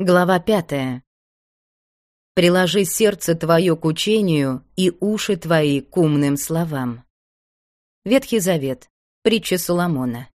Глава пятая. «Приложи сердце твое к учению и уши твои к умным словам». Ветхий Завет. Притча Соломона.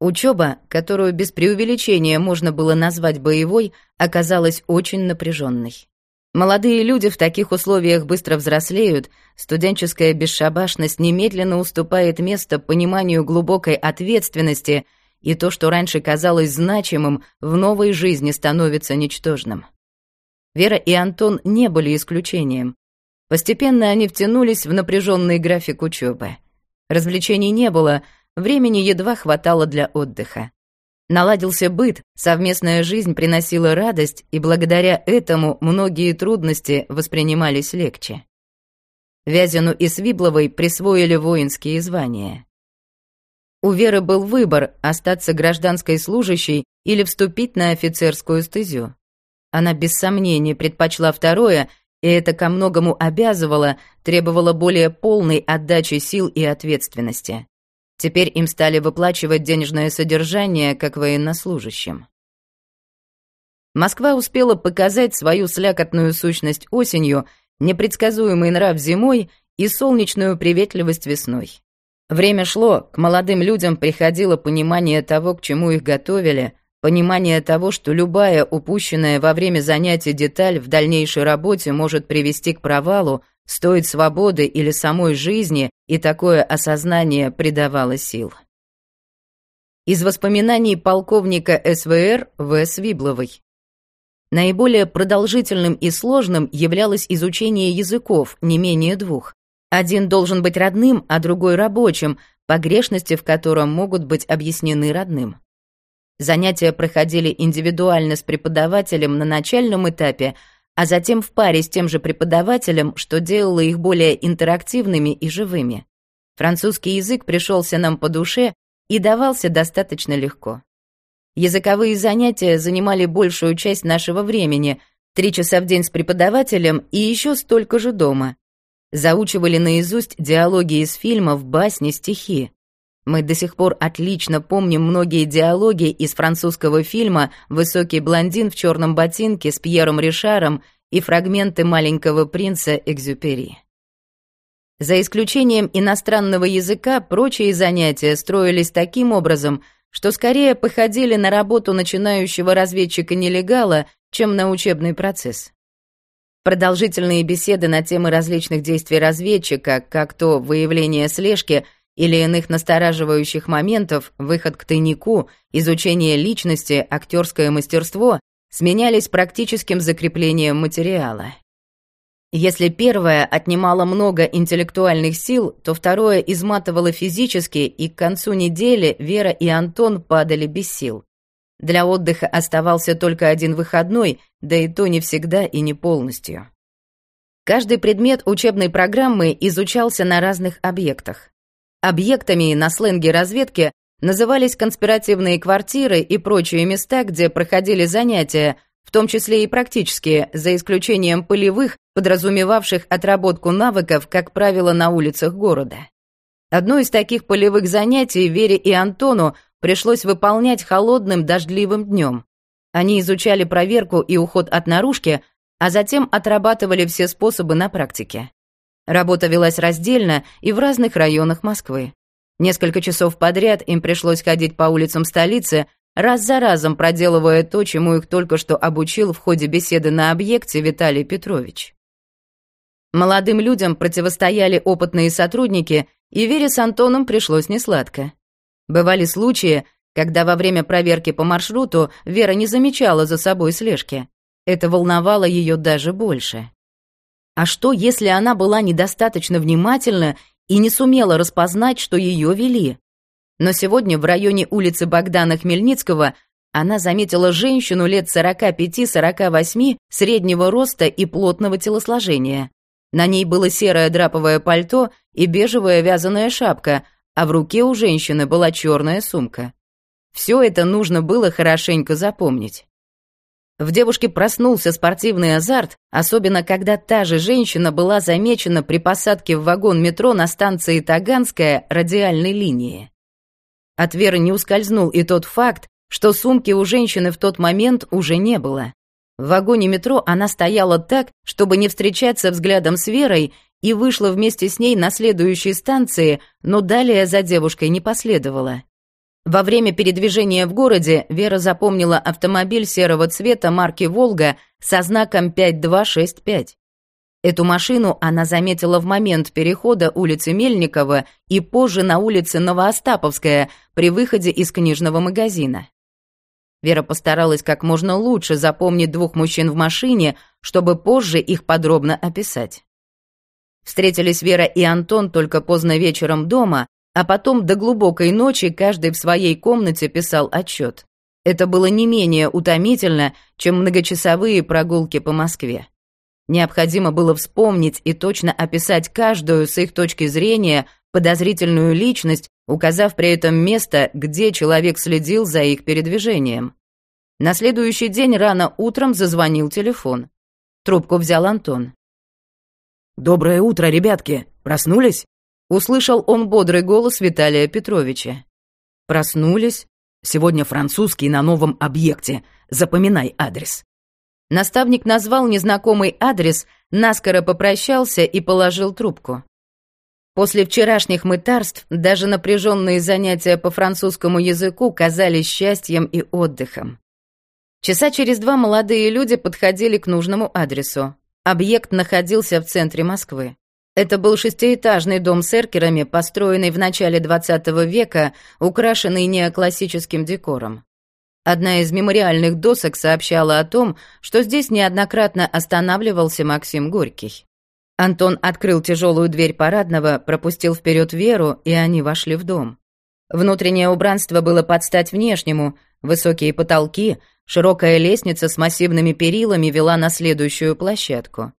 Учеба, которую без преувеличения можно было назвать боевой, оказалась очень напряженной. Молодые люди в таких условиях быстро взрослеют, студенческая бесшабашность немедленно уступает место пониманию глубокой ответственности — и то, что раньше казалось значимым, в новой жизни становится ничтожным. Вера и Антон не были исключением. Постепенно они втянулись в напряженный график учебы. Развлечений не было, времени едва хватало для отдыха. Наладился быт, совместная жизнь приносила радость, и благодаря этому многие трудности воспринимались легче. Вязину и Свибловой присвоили воинские звания. У Веры был выбор – остаться гражданской служащей или вступить на офицерскую стезю. Она без сомнений предпочла второе, и это ко многому обязывало, требовало более полной отдачи сил и ответственности. Теперь им стали выплачивать денежное содержание, как военнослужащим. Москва успела показать свою слякотную сущность осенью, непредсказуемый нрав зимой и солнечную приветливость весной. Время шло, к молодым людям приходило понимание того, к чему их готовили, понимание того, что любая упущенная во время занятия деталь в дальнейшей работе может привести к провалу, стоит свободы или самой жизни, и такое осознание придавало сил. Из воспоминаний полковника СВР В. Свибловой. Наиболее продолжительным и сложным являлось изучение языков, не менее двух. Один должен быть родным, а другой рабочим, погрешности в котором могут быть объяснены родным. Занятия проходили индивидуально с преподавателем на начальном этапе, а затем в паре с тем же преподавателем, что делало их более интерактивными и живыми. Французский язык пришелся нам по душе и давался достаточно легко. Языковые занятия занимали большую часть нашего времени, три часа в день с преподавателем и еще столько же дома заучивали наизусть диалоги из фильмов, басни, стихи. Мы до сих пор отлично помним многие диалоги из французского фильма «Высокий блондин в черном ботинке» с Пьером Ришаром и фрагменты «Маленького принца» Экзюпери. За исключением иностранного языка, прочие занятия строились таким образом, что скорее походили на работу начинающего разведчика-нелегала, чем на учебный процесс. Продолжительные беседы на темы различных действий разведчика, как то выявление слежки или иных настораживающих моментов, выход к тайнику, изучение личности, актерское мастерство, сменялись практическим закреплением материала. Если первое отнимало много интеллектуальных сил, то второе изматывало физически, и к концу недели Вера и Антон падали без сил. Для отдыха оставался только один выходной, да и то не всегда и не полностью. Каждый предмет учебной программы изучался на разных объектах. Объектами на сленге разведки назывались конспиративные квартиры и прочие места, где проходили занятия, в том числе и практические, за исключением полевых, подразумевавших отработку навыков, как правило, на улицах города. Одно из таких полевых занятий Вере и Антону пришлось выполнять холодным дождливым днем. Они изучали проверку и уход от наружки, а затем отрабатывали все способы на практике. Работа велась раздельно и в разных районах Москвы. Несколько часов подряд им пришлось ходить по улицам столицы, раз за разом проделывая то, чему их только что обучил в ходе беседы на объекте Виталий Петрович. Молодым людям противостояли опытные сотрудники, и Вере с Антоном пришлось несладко. Бывали случаи, когда во время проверки по маршруту Вера не замечала за собой слежки. Это волновало ее даже больше. А что, если она была недостаточно внимательна и не сумела распознать, что ее вели? Но сегодня в районе улицы Богдана Хмельницкого она заметила женщину лет 45-48, среднего роста и плотного телосложения. На ней было серое драповое пальто и бежевая вязаная шапка, а в руке у женщины была черная сумка. Все это нужно было хорошенько запомнить. В девушке проснулся спортивный азарт, особенно когда та же женщина была замечена при посадке в вагон метро на станции Таганская радиальной линии. От Веры не ускользнул и тот факт, что сумки у женщины в тот момент уже не было. В вагоне метро она стояла так, чтобы не встречаться взглядом с Верой, и вышла вместе с ней на следующей станции, но далее за девушкой не последовала. Во время передвижения в городе Вера запомнила автомобиль серого цвета марки «Волга» со знаком 5265. Эту машину она заметила в момент перехода улицы Мельникова и позже на улице Новоостаповская при выходе из книжного магазина. Вера постаралась как можно лучше запомнить двух мужчин в машине, чтобы позже их подробно описать. Встретились Вера и Антон только поздно вечером дома, а потом до глубокой ночи каждый в своей комнате писал отчет. Это было не менее утомительно, чем многочасовые прогулки по Москве. Необходимо было вспомнить и точно описать каждую с их точки зрения подозрительную личность, указав при этом место, где человек следил за их передвижением. На следующий день рано утром зазвонил телефон. Трубку взял Антон. «Доброе утро, ребятки! Проснулись?» Услышал он бодрый голос Виталия Петровича. «Проснулись? Сегодня французский на новом объекте. Запоминай адрес». Наставник назвал незнакомый адрес, наскоро попрощался и положил трубку. После вчерашних мытарств даже напряженные занятия по французскому языку казались счастьем и отдыхом. Часа через два молодые люди подходили к нужному адресу. Объект находился в центре Москвы. Это был шестиэтажный дом с эркерами, построенный в начале XX века, украшенный неоклассическим декором. Одна из мемориальных досок сообщала о том, что здесь неоднократно останавливался Максим Горький. Антон открыл тяжелую дверь парадного, пропустил вперед Веру, и они вошли в дом. Внутреннее убранство было под стать внешнему, высокие потолки, широкая лестница с массивными перилами вела на следующую площадку.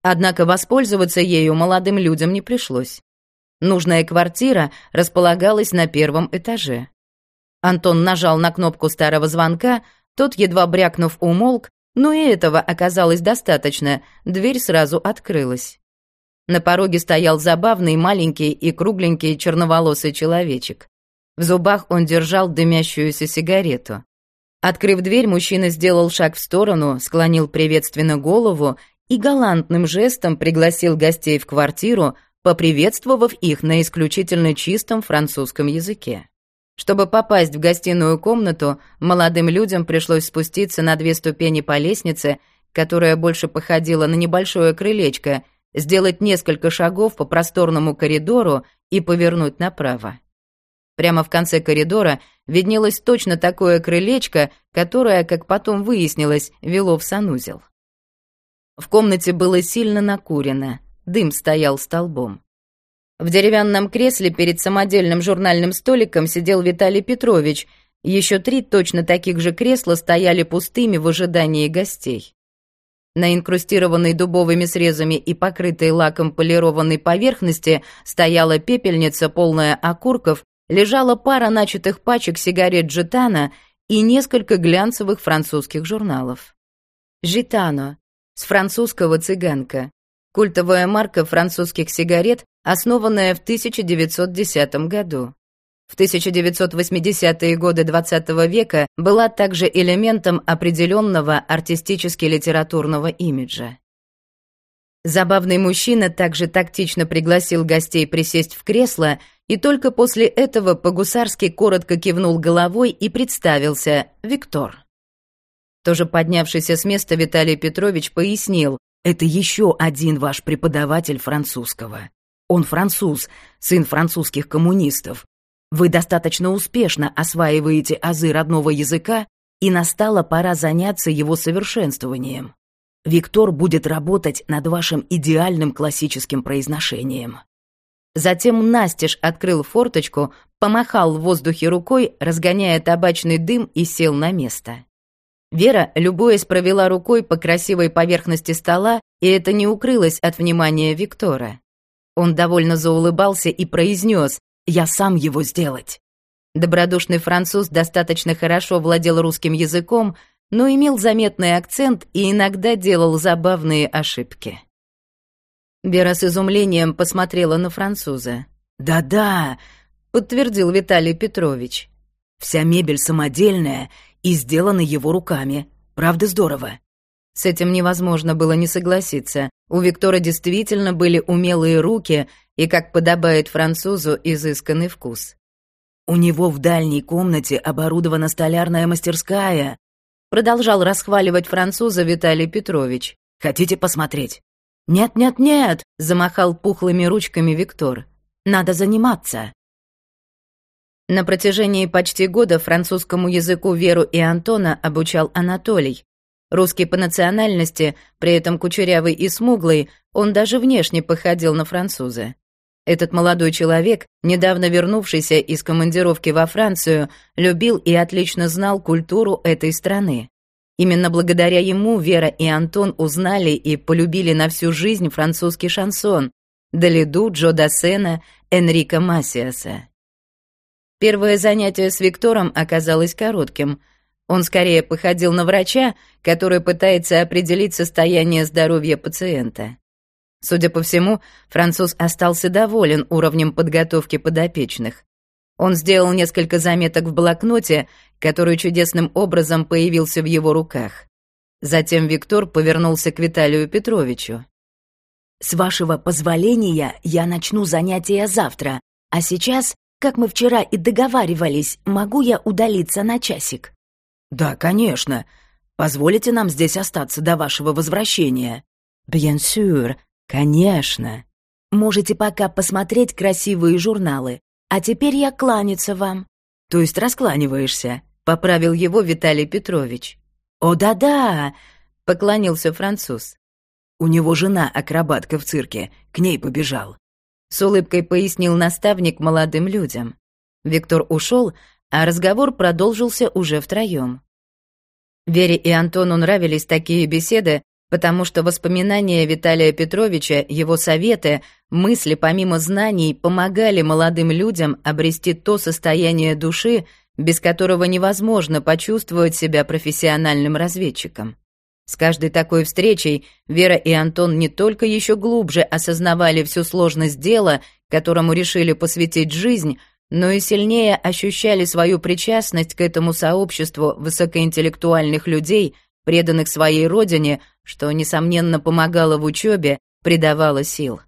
Однако воспользоваться ею молодым людям не пришлось. Нужная квартира располагалась на первом этаже. Антон нажал на кнопку старого звонка, тот, едва брякнув, умолк, но и этого оказалось достаточно, дверь сразу открылась. На пороге стоял забавный, маленький и кругленький черноволосый человечек. В зубах он держал дымящуюся сигарету. Открыв дверь, мужчина сделал шаг в сторону, склонил приветственно голову и галантным жестом пригласил гостей в квартиру, поприветствовав их на исключительно чистом французском языке. Чтобы попасть в гостиную комнату, молодым людям пришлось спуститься на две ступени по лестнице, которая больше походила на небольшое крылечко, сделать несколько шагов по просторному коридору и повернуть направо. Прямо в конце коридора виднелось точно такое крылечко, которое, как потом выяснилось, вело в санузел. В комнате было сильно накурено, дым стоял столбом. В деревянном кресле перед самодельным журнальным столиком сидел Виталий Петрович. Еще три точно таких же кресла стояли пустыми в ожидании гостей. На инкрустированной дубовыми срезами и покрытой лаком полированной поверхности стояла пепельница, полная окурков, лежала пара начатых пачек сигарет «Джитана» и несколько глянцевых французских журналов. «Житано» с французского «Цыганка», культовая марка французских сигарет, основанная в 1910 году. В 1980-е годы XX века была также элементом определенного артистически-литературного имиджа. Забавный мужчина также тактично пригласил гостей присесть в кресло и только после этого по-гусарски коротко кивнул головой и представился Виктор. Тоже поднявшийся с места Виталий Петрович пояснил, «Это еще один ваш преподаватель французского. Он француз, сын французских коммунистов. Вы достаточно успешно осваиваете азы родного языка, и настала пора заняться его совершенствованием. Виктор будет работать над вашим идеальным классическим произношением. Затем Настеж открыл форточку, помахал в воздухе рукой, разгоняя табачный дым и сел на место. Вера, любуясь, провела рукой по красивой поверхности стола, и это не укрылось от внимания Виктора. Он довольно заулыбался и произнес «Я сам его сделать». Добродушный француз достаточно хорошо владел русским языком, но имел заметный акцент и иногда делал забавные ошибки. Вера с изумлением посмотрела на француза. «Да-да», — подтвердил Виталий Петрович. Вся мебель самодельная и сделана его руками. Правда здорово?» С этим невозможно было не согласиться. У Виктора действительно были умелые руки и, как подобает французу, изысканный вкус. «У него в дальней комнате оборудована столярная мастерская», продолжал расхваливать француза Виталий Петрович. «Хотите посмотреть?» «Нет-нет-нет», — замахал пухлыми ручками Виктор. «Надо заниматься». На протяжении почти года французскому языку Веру и Антона обучал Анатолий, Русский по национальности, при этом кучерявый и смуглый, он даже внешне походил на француза. Этот молодой человек, недавно вернувшийся из командировки во Францию, любил и отлично знал культуру этой страны. Именно благодаря ему Вера и Антон узнали и полюбили на всю жизнь французский шансон Далиду, Джо Дассена, Энрико Массиаса. Первое занятие с Виктором оказалось коротким — он скорее походил на врача, который пытается определить состояние здоровья пациента. Судя по всему, француз остался доволен уровнем подготовки подопечных. Он сделал несколько заметок в блокноте, который чудесным образом появился в его руках. Затем Виктор повернулся к Виталию Петровичу. «С вашего позволения я начну занятия завтра, а сейчас, как мы вчера и договаривались, могу я удалиться на часик?» «Да, конечно. Позволите нам здесь остаться до вашего возвращения?» «Bien sûr, конечно. Можете пока посмотреть красивые журналы. А теперь я кланяться вам». «То есть раскланиваешься?» — поправил его Виталий Петрович. «О, да-да!» — поклонился француз. «У него жена акробатка в цирке, к ней побежал». С улыбкой пояснил наставник молодым людям. Виктор ушел, а разговор продолжился уже втроем. Вере и Антону нравились такие беседы, потому что воспоминания Виталия Петровича, его советы, мысли помимо знаний помогали молодым людям обрести то состояние души, без которого невозможно почувствовать себя профессиональным разведчиком. С каждой такой встречей Вера и Антон не только еще глубже осознавали всю сложность дела, которому решили посвятить жизнь, но и сильнее ощущали свою причастность к этому сообществу высокоинтеллектуальных людей, преданных своей родине, что, несомненно, помогало в учебе, придавало сил.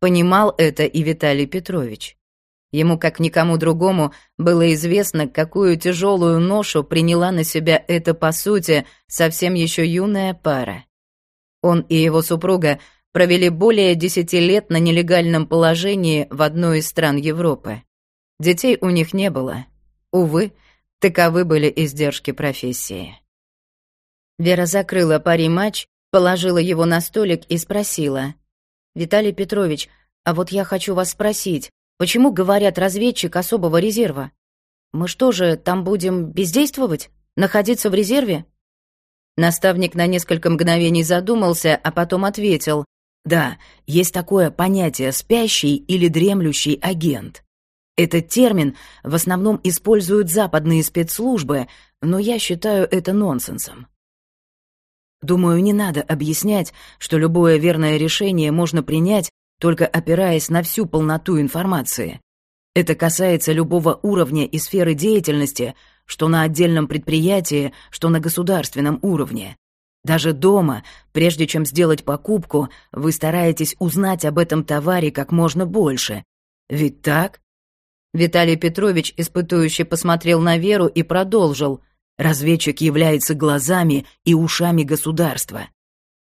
Понимал это и Виталий Петрович. Ему, как никому другому, было известно, какую тяжелую ношу приняла на себя эта, по сути, совсем еще юная пара. Он и его супруга провели более десяти лет на нелегальном положении в одной из стран Европы. Детей у них не было. Увы, таковы были издержки профессии. Вера закрыла пари матч, положила его на столик и спросила. «Виталий Петрович, а вот я хочу вас спросить, почему говорят разведчик особого резерва? Мы что же, там будем бездействовать? Находиться в резерве?» Наставник на несколько мгновений задумался, а потом ответил. «Да, есть такое понятие «спящий» или «дремлющий агент». Этот термин в основном используют западные спецслужбы, но я считаю это нонсенсом. Думаю, не надо объяснять, что любое верное решение можно принять, только опираясь на всю полноту информации. Это касается любого уровня и сферы деятельности, что на отдельном предприятии, что на государственном уровне. Даже дома, прежде чем сделать покупку, вы стараетесь узнать об этом товаре как можно больше. Ведь так? Виталий Петрович испытующе посмотрел на Веру и продолжил. «Разведчик является глазами и ушами государства.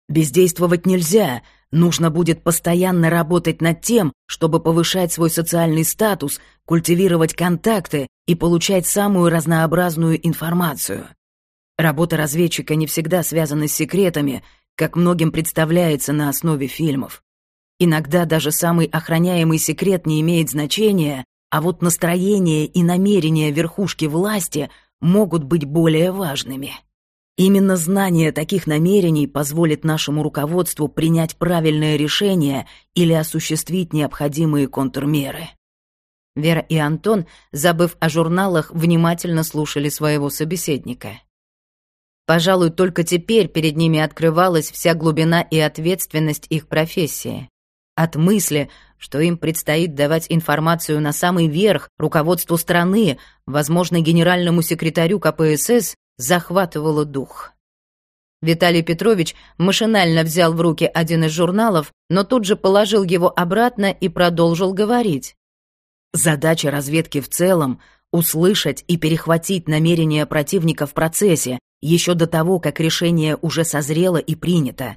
Бездействовать нельзя, нужно будет постоянно работать над тем, чтобы повышать свой социальный статус, культивировать контакты и получать самую разнообразную информацию. Работа разведчика не всегда связана с секретами, как многим представляется на основе фильмов. Иногда даже самый охраняемый секрет не имеет значения, а вот настроение и намерения верхушки власти могут быть более важными. Именно знание таких намерений позволит нашему руководству принять правильное решение или осуществить необходимые контрмеры. Вера и Антон, забыв о журналах, внимательно слушали своего собеседника. Пожалуй, только теперь перед ними открывалась вся глубина и ответственность их профессии. От мысли, что им предстоит давать информацию на самый верх руководству страны, возможно, генеральному секретарю КПСС, захватывало дух. Виталий Петрович машинально взял в руки один из журналов, но тут же положил его обратно и продолжил говорить. Задача разведки в целом — услышать и перехватить намерения противника в процессе, еще до того, как решение уже созрело и принято.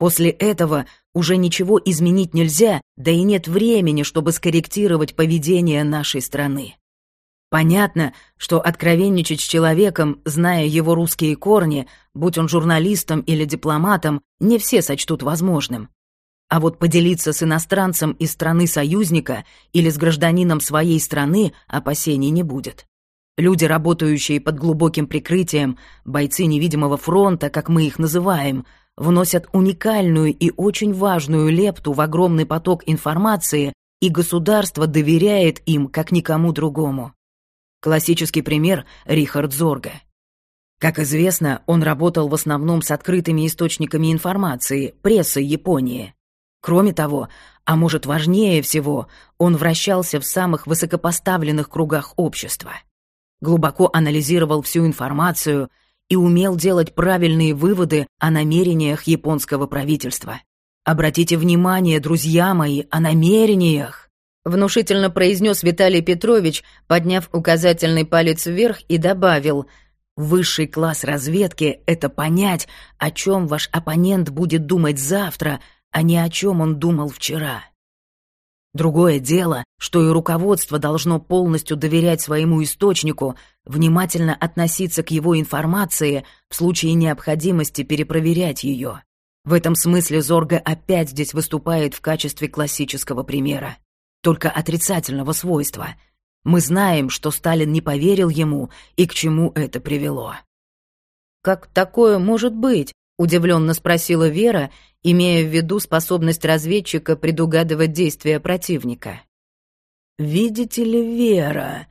После этого уже ничего изменить нельзя, да и нет времени, чтобы скорректировать поведение нашей страны. Понятно, что откровенничать с человеком, зная его русские корни, будь он журналистом или дипломатом, не все сочтут возможным. А вот поделиться с иностранцем из страны-союзника или с гражданином своей страны опасений не будет. Люди, работающие под глубоким прикрытием, бойцы невидимого фронта, как мы их называем, вносят уникальную и очень важную лепту в огромный поток информации, и государство доверяет им, как никому другому. Классический пример — Рихард Зорга. Как известно, он работал в основном с открытыми источниками информации, прессой Японии. Кроме того, а может важнее всего, он вращался в самых высокопоставленных кругах общества. Глубоко анализировал всю информацию и умел делать правильные выводы о намерениях японского правительства. Обратите внимание, друзья мои, о намерениях. Внушительно произнес Виталий Петрович, подняв указательный палец вверх и добавил «Высший класс разведки — это понять, о чем ваш оппонент будет думать завтра, а не о чем он думал вчера». Другое дело, что и руководство должно полностью доверять своему источнику, внимательно относиться к его информации, в случае необходимости перепроверять ее. В этом смысле Зорга опять здесь выступает в качестве классического примера только отрицательного свойства. Мы знаем, что Сталин не поверил ему и к чему это привело. «Как такое может быть?» — удивленно спросила Вера, имея в виду способность разведчика предугадывать действия противника. «Видите ли, Вера...»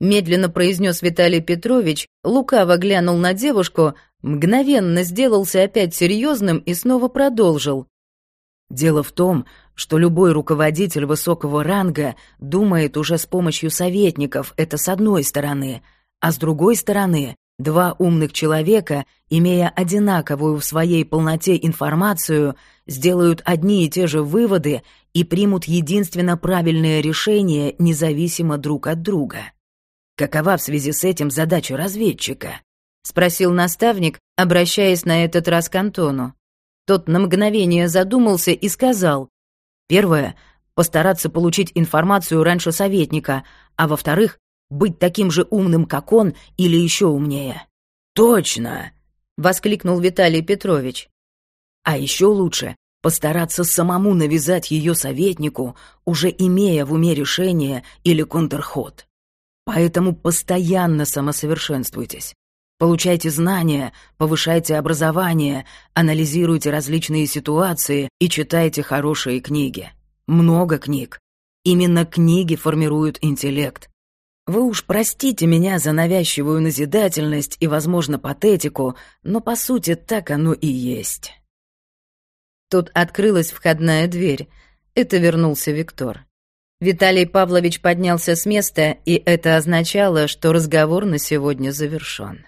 Медленно произнес Виталий Петрович, лукаво глянул на девушку, мгновенно сделался опять серьезным и снова продолжил. Дело в том, что любой руководитель высокого ранга думает уже с помощью советников, это с одной стороны, а с другой стороны, два умных человека, имея одинаковую в своей полноте информацию, сделают одни и те же выводы и примут единственно правильное решение независимо друг от друга. Какова в связи с этим задача разведчика? спросил наставник, обращаясь на этот раз к Антону. Тот на мгновение задумался и сказал. Первое — постараться получить информацию раньше советника, а во-вторых, быть таким же умным, как он, или еще умнее. «Точно!» — воскликнул Виталий Петрович. «А еще лучше постараться самому навязать ее советнику, уже имея в уме решение или контрход. Поэтому постоянно самосовершенствуйтесь. Получайте знания, повышайте образование, анализируйте различные ситуации и читайте хорошие книги. Много книг. Именно книги формируют интеллект. Вы уж простите меня за навязчивую назидательность и, возможно, патетику, но по сути так оно и есть. Тут открылась входная дверь. Это вернулся Виктор. Виталий Павлович поднялся с места, и это означало, что разговор на сегодня завершён.